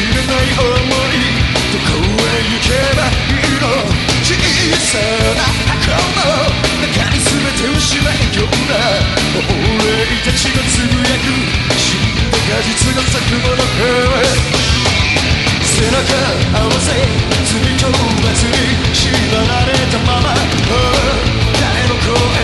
きれない想いどこへ行けばいいの。小さな箱の中に全て失いような俺たちがつぶやく死んだ果実が咲くもの背中合わせ罪と飛に縛られたまま。誰の声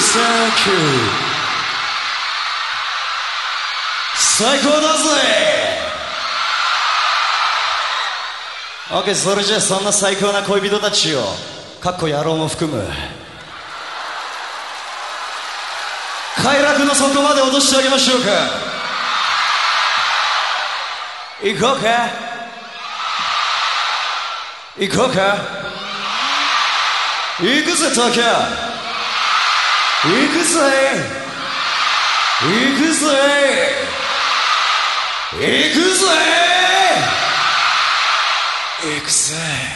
サンキュー最高だぜ OK それじゃあそんな最高な恋人たちをかっこ野郎も含む。快楽の底まで落としてあげましょうか。行こうか。行こうか。行くぜ東京。くぜ行くぜ行くぜ行くぜ